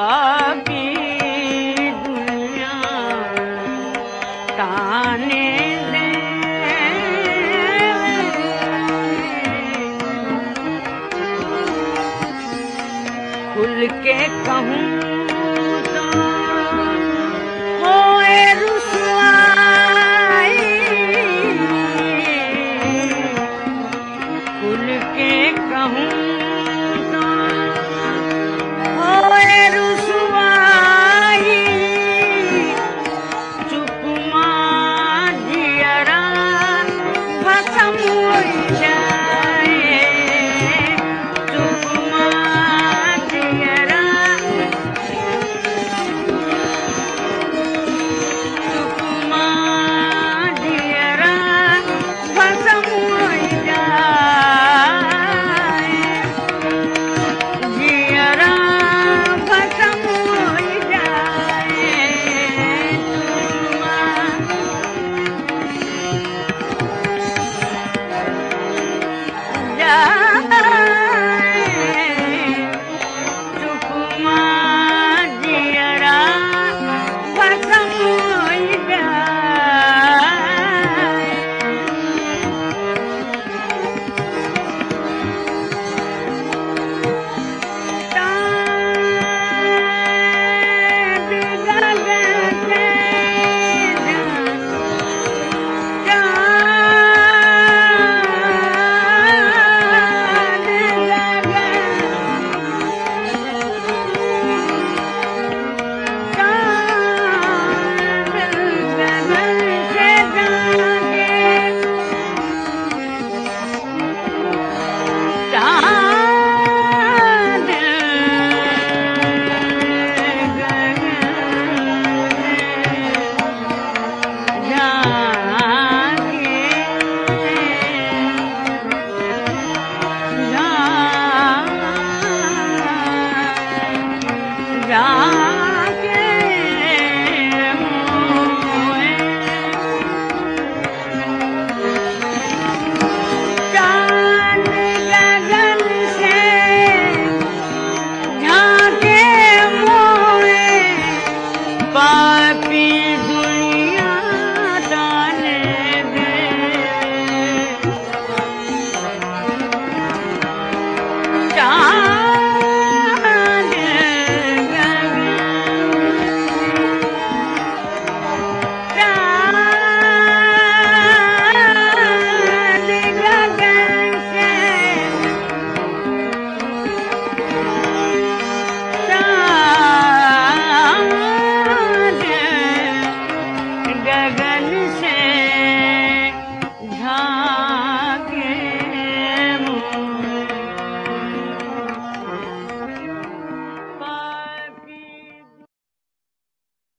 ਪਾਪੀ ਦੁਨੀਆ ਤਾਨੇ ਖੁੱਲ ਕੇ ਕਹੂੰ ਤਾਂ ਹੋਏ ਰੁਸਵਾਈ